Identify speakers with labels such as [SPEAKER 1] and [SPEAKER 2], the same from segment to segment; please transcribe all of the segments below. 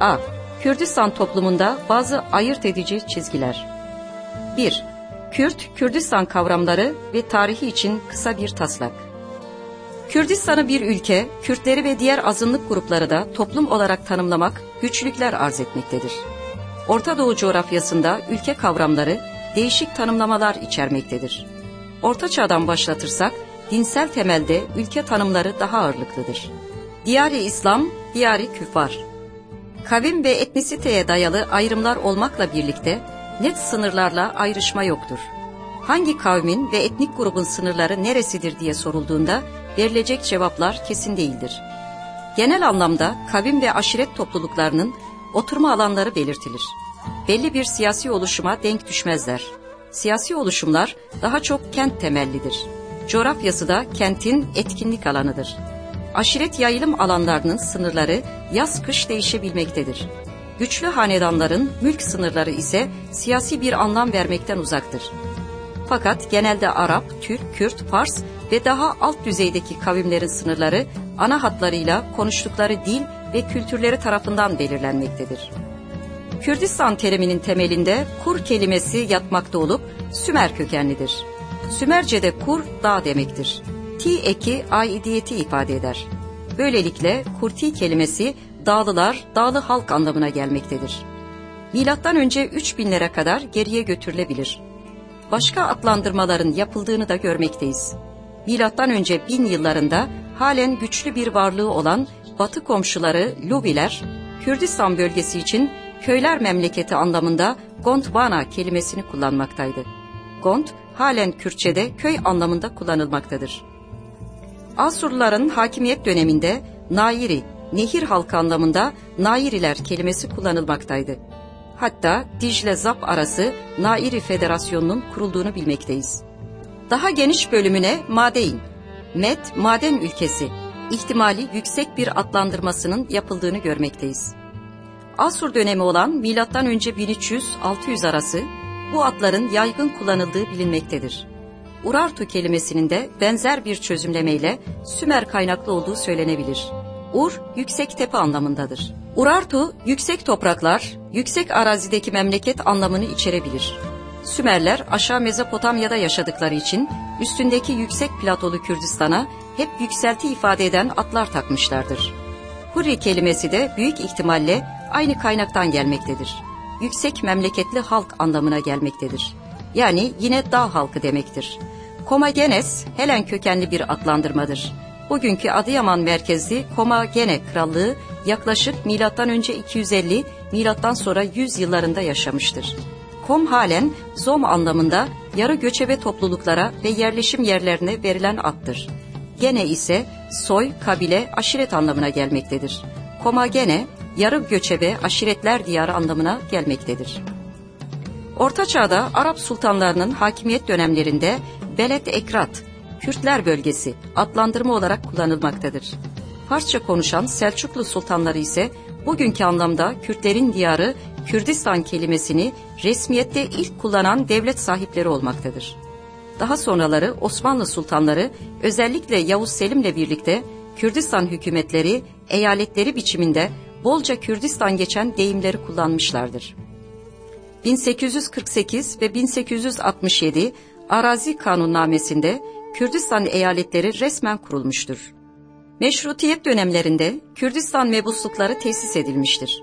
[SPEAKER 1] A. Kürdistan toplumunda bazı ayırt edici çizgiler. 1. Kürt, Kürdistan kavramları ve tarihi için kısa bir taslak. Kürdistan'ı bir ülke, Kürtleri ve diğer azınlık grupları da toplum olarak tanımlamak güçlükler arz etmektedir. Orta Doğu coğrafyasında ülke kavramları değişik tanımlamalar içermektedir. Orta Çağ'dan başlatırsak, dinsel temelde ülke tanımları daha ağırlıklıdır. Diyari İslam, diyari küfar. Kavim ve etnisiteye dayalı ayrımlar olmakla birlikte net sınırlarla ayrışma yoktur. Hangi kavmin ve etnik grubun sınırları neresidir diye sorulduğunda verilecek cevaplar kesin değildir. Genel anlamda kavim ve aşiret topluluklarının oturma alanları belirtilir. Belli bir siyasi oluşuma denk düşmezler. Siyasi oluşumlar daha çok kent temellidir. Coğrafyası da kentin etkinlik alanıdır. Aşiret yayılım alanlarının sınırları yaz-kış değişebilmektedir. Güçlü hanedanların mülk sınırları ise siyasi bir anlam vermekten uzaktır. Fakat genelde Arap, Türk, Kürt, Fars ve daha alt düzeydeki kavimlerin sınırları ana hatlarıyla konuştukları dil ve kültürleri tarafından belirlenmektedir. Kürdistan teriminin temelinde kur kelimesi yatmakta olup Sümer kökenlidir. Sümerce'de kur dağ demektir. Ti eki aidiyeti ifade eder. Böylelikle kurti kelimesi dağlılar, dağlı halk anlamına gelmektedir. Milattan önce 3000'lere kadar geriye götürülebilir. Başka adlandırmaların yapıldığını da görmekteyiz. Milattan önce 1000 yıllarında halen güçlü bir varlığı olan batı komşuları Luviler, Kürdistan bölgesi için köyler memleketi anlamında Gondwana kelimesini kullanmaktaydı. Gond, halen Kürtçe'de köy anlamında kullanılmaktadır. Asurluların hakimiyet döneminde Nairi, nehir halkı anlamında Nairiler kelimesi kullanılmaktaydı. Hatta Dicle-Zap arası Nairi Federasyonu'nun kurulduğunu bilmekteyiz. Daha geniş bölümüne Madein, Med maden ülkesi, ihtimali yüksek bir adlandırmasının yapıldığını görmekteyiz. Asur dönemi olan önce 1300-600 arası bu atların yaygın kullanıldığı bilinmektedir. Urartu kelimesinin de benzer bir çözümlemeyle Sümer kaynaklı olduğu söylenebilir. Ur, yüksek tepe anlamındadır. Urartu, yüksek topraklar, yüksek arazideki memleket anlamını içerebilir. Sümerler aşağı Mezopotamya'da yaşadıkları için üstündeki yüksek platolu Kürdistan'a hep yükselti ifade eden atlar takmışlardır. Hurri kelimesi de büyük ihtimalle aynı kaynaktan gelmektedir. Yüksek memleketli halk anlamına gelmektedir. Yani yine dağ halkı demektir. Komagenes, Helen kökenli bir adlandırmadır. Bugünkü Adıyaman merkezli Komagene Krallığı yaklaşık M.Ö. 250, milattan sonra 100 yıllarında yaşamıştır. Kom halen zom anlamında yarı göçebe topluluklara ve yerleşim yerlerine verilen addır. Gene ise soy, kabile, aşiret anlamına gelmektedir. Komagene, yarı göçebe aşiretler diyarı anlamına gelmektedir. Orta Çağ'da Arap sultanlarının hakimiyet dönemlerinde Belet Ekrat, Kürtler bölgesi adlandırma olarak kullanılmaktadır. Farsça konuşan Selçuklu sultanları ise bugünkü anlamda Kürtlerin diyarı Kürdistan kelimesini resmiyette ilk kullanan devlet sahipleri olmaktadır. Daha sonraları Osmanlı sultanları özellikle Yavuz Selim'le birlikte Kürdistan hükümetleri eyaletleri biçiminde bolca Kürdistan geçen deyimleri kullanmışlardır. 1848 ve 1867 Arazi Kanunnamesi'nde Kürdistan eyaletleri resmen kurulmuştur. Meşrutiyet dönemlerinde Kürdistan mebuslukları tesis edilmiştir.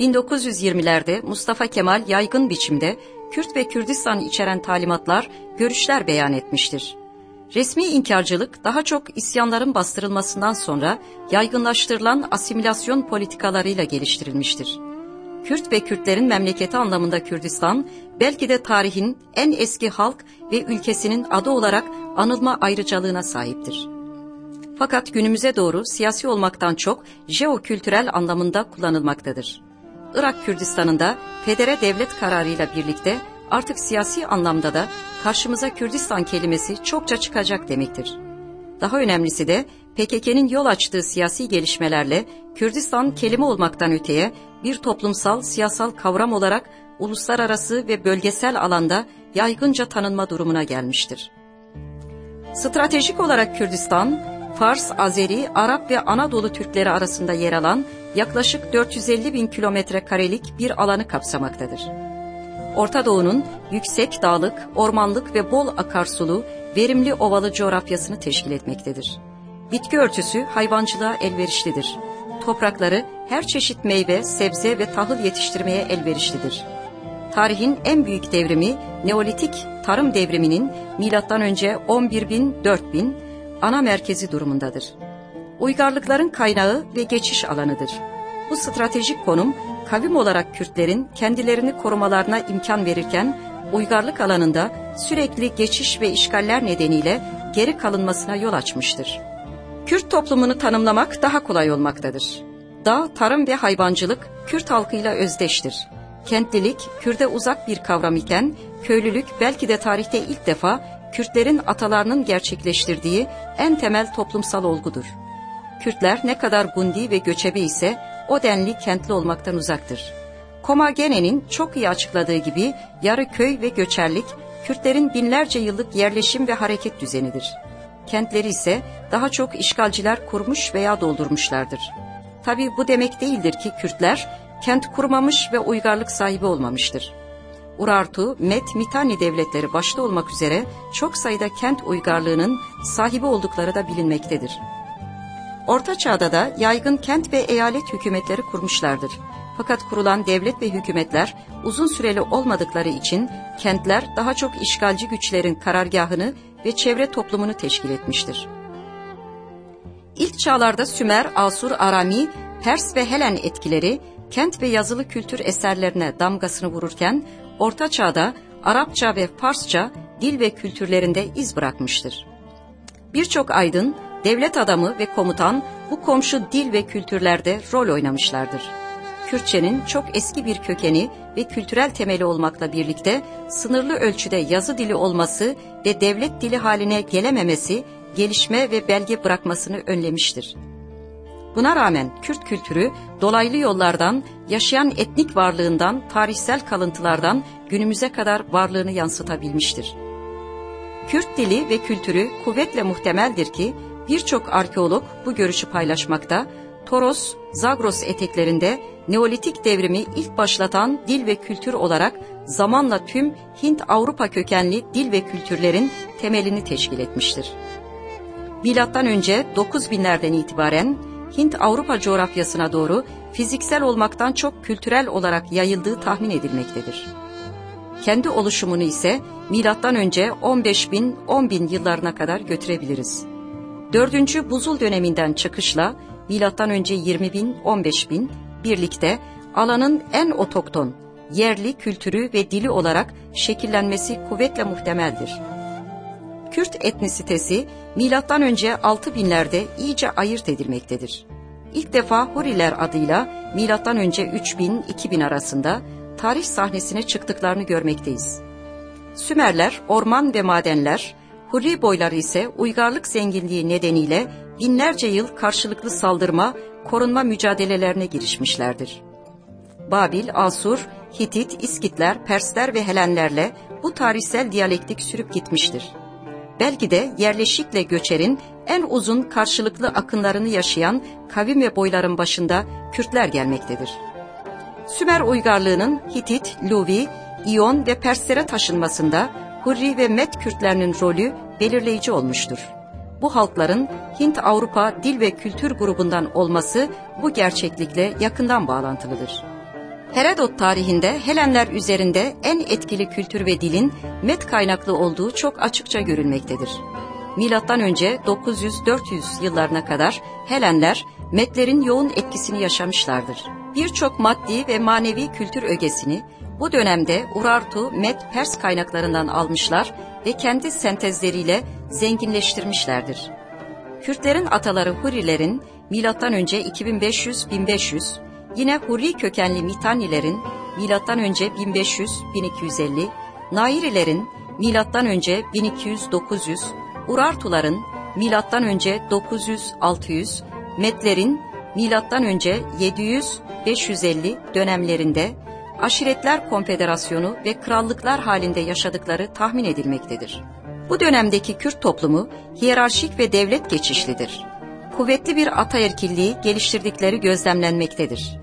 [SPEAKER 1] 1920'lerde Mustafa Kemal yaygın biçimde Kürt ve Kürdistan içeren talimatlar, görüşler beyan etmiştir. Resmi inkarcılık daha çok isyanların bastırılmasından sonra yaygınlaştırılan asimilasyon politikalarıyla geliştirilmiştir. Kürt ve Kürtlerin memleketi anlamında Kürdistan, belki de tarihin en eski halk ve ülkesinin adı olarak anılma ayrıcalığına sahiptir. Fakat günümüze doğru siyasi olmaktan çok jeokültürel anlamında kullanılmaktadır. Irak Kürdistan'ında federe devlet kararıyla birlikte artık siyasi anlamda da karşımıza Kürdistan kelimesi çokça çıkacak demektir. Daha önemlisi de PKK'nın yol açtığı siyasi gelişmelerle Kürdistan kelime olmaktan öteye bir toplumsal, siyasal kavram olarak uluslararası ve bölgesel alanda yaygınca tanınma durumuna gelmiştir. Stratejik olarak Kürdistan, Fars, Azeri, Arap ve Anadolu Türkleri arasında yer alan yaklaşık 450 bin kilometre karelik bir alanı kapsamaktadır. Orta Doğu'nun yüksek dağlık, ormanlık ve bol akarsulu, verimli ovalı coğrafyasını teşkil etmektedir. Bitki örtüsü hayvancılığa elverişlidir. Toprakları her çeşit meyve, sebze ve tahıl yetiştirmeye elverişlidir. Tarihin en büyük devrimi Neolitik tarım devriminin milattan önce 11 bin 4 bin ana merkezi durumundadır. Uygarlıkların kaynağı ve geçiş alanıdır. Bu stratejik konum kavim olarak Kürtlerin kendilerini korumalarına imkan verirken uygarlık alanında sürekli geçiş ve işgaller nedeniyle geri kalınmasına yol açmıştır. Kürt toplumunu tanımlamak daha kolay olmaktadır. Dağ, tarım ve hayvancılık Kürt halkıyla özdeştir. Kentlilik, Kürde uzak bir kavram iken, köylülük belki de tarihte ilk defa Kürtlerin atalarının gerçekleştirdiği en temel toplumsal olgudur. Kürtler ne kadar gundi ve göçebe ise o denli kentli olmaktan uzaktır. Komagene'nin çok iyi açıkladığı gibi yarı köy ve göçerlik Kürtlerin binlerce yıllık yerleşim ve hareket düzenidir. Kentleri ise daha çok işgalciler kurmuş veya doldurmuşlardır. Tabi bu demek değildir ki Kürtler kent kurmamış ve uygarlık sahibi olmamıştır. Urartu, Met, Mitanni devletleri başta olmak üzere çok sayıda kent uygarlığının sahibi oldukları da bilinmektedir. Orta Çağ'da da yaygın kent ve eyalet hükümetleri kurmuşlardır. Fakat kurulan devlet ve hükümetler uzun süreli olmadıkları için kentler daha çok işgalci güçlerin karargahını ve çevre toplumunu teşkil etmiştir. İlk çağlarda Sümer, Asur, Arami, Pers ve Helen etkileri kent ve yazılı kültür eserlerine damgasını vururken Orta Çağ'da Arapça ve Farsça dil ve kültürlerinde iz bırakmıştır. Birçok aydın, devlet adamı ve komutan bu komşu dil ve kültürlerde rol oynamışlardır. Kürtçenin çok eski bir kökeni ve kültürel temeli olmakla birlikte sınırlı ölçüde yazı dili olması ve devlet dili haline gelememesi gelişme ve belge bırakmasını önlemiştir. Buna rağmen Kürt kültürü dolaylı yollardan, yaşayan etnik varlığından, tarihsel kalıntılardan günümüze kadar varlığını yansıtabilmiştir. Kürt dili ve kültürü kuvvetle muhtemeldir ki birçok arkeolog bu görüşü paylaşmakta, Toros, Zagros eteklerinde Neolitik devrimi ilk başlatan dil ve kültür olarak zamanla tüm Hint-Avrupa kökenli dil ve kültürlerin temelini teşkil etmiştir. Milattan önce 9000'lerden itibaren Hint-Avrupa coğrafyasına doğru fiziksel olmaktan çok kültürel olarak yayıldığı tahmin edilmektedir. Kendi oluşumunu ise milattan önce 15 bin 10 bin yıllarına kadar götürebiliriz. Dördüncü buzul döneminden çıkışla milattan önce 20 bin 15 bin birlikte alanın en otokton, yerli kültürü ve dili olarak şekillenmesi kuvvetle muhtemeldir. Kürt etnisitesi milattan önce 6000'lerde iyice ayırt edilmektedir. İlk defa Huriler adıyla milattan önce 3000-2000 arasında tarih sahnesine çıktıklarını görmekteyiz. Sümerler, orman ve madenler, Hurri boyları ise uygarlık zenginliği nedeniyle binlerce yıl karşılıklı saldırma, korunma mücadelelerine girişmişlerdir. Babil, Asur, Hitit, İskitler, Persler ve Helenlerle bu tarihsel diyalektik sürüp gitmiştir belki de yerleşikle göçerin en uzun karşılıklı akınlarını yaşayan kavim ve boyların başında Kürtler gelmektedir. Sümer uygarlığının Hitit, Luvi, İyon ve Perslere taşınmasında Hurri ve Met Kürtlerinin rolü belirleyici olmuştur. Bu halkların Hint-Avrupa dil ve kültür grubundan olması bu gerçeklikle yakından bağlantılıdır. Herodot tarihinde Helenler üzerinde en etkili kültür ve dilin Met kaynaklı olduğu çok açıkça görülmektedir. Milattan önce 900-400 yıllarına kadar Helenler Metlerin yoğun etkisini yaşamışlardır. Birçok maddi ve manevi kültür ögesini bu dönemde Urartu, Met, Pers kaynaklarından almışlar ve kendi sentezleriyle zenginleştirmişlerdir. Kürtlerin ataları Hurilerin önce 2500-1500 Yine Hurri kökenli Mitannilerin önce 1500-1250, Nairilerin önce 1200-900, Urartuların önce 900-600, Medlerin önce 700-550 dönemlerinde aşiretler konfederasyonu ve krallıklar halinde yaşadıkları tahmin edilmektedir. Bu dönemdeki Kürt toplumu hiyerarşik ve devlet geçişlidir kuvvetli bir ataerkilliği geliştirdikleri gözlemlenmektedir.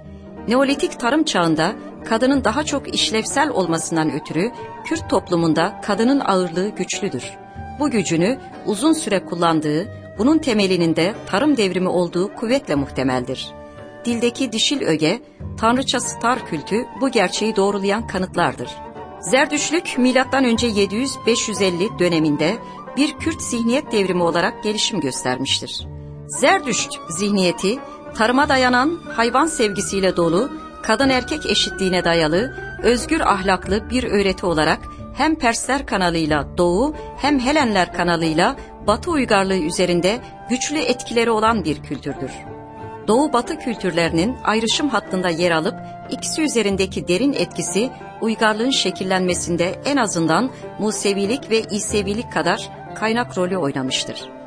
[SPEAKER 1] Neolitik tarım çağında kadının daha çok işlevsel olmasından ötürü Kürt toplumunda kadının ağırlığı güçlüdür. Bu gücünü uzun süre kullandığı, bunun temelinin de tarım devrimi olduğu kuvvetle muhtemeldir. Dildeki dişil öge, tanrıça star kültü bu gerçeği doğrulayan kanıtlardır. Zerdüşlük M.Ö. 700-550 döneminde bir Kürt zihniyet devrimi olarak gelişim göstermiştir. Zerdüşt zihniyeti tarıma dayanan hayvan sevgisiyle dolu, kadın erkek eşitliğine dayalı, özgür ahlaklı bir öğreti olarak hem Persler kanalıyla Doğu hem Helenler kanalıyla Batı uygarlığı üzerinde güçlü etkileri olan bir kültürdür. Doğu-Batı kültürlerinin ayrışım hattında yer alıp ikisi üzerindeki derin etkisi uygarlığın şekillenmesinde en azından Musevilik ve İsevilik kadar kaynak rolü oynamıştır.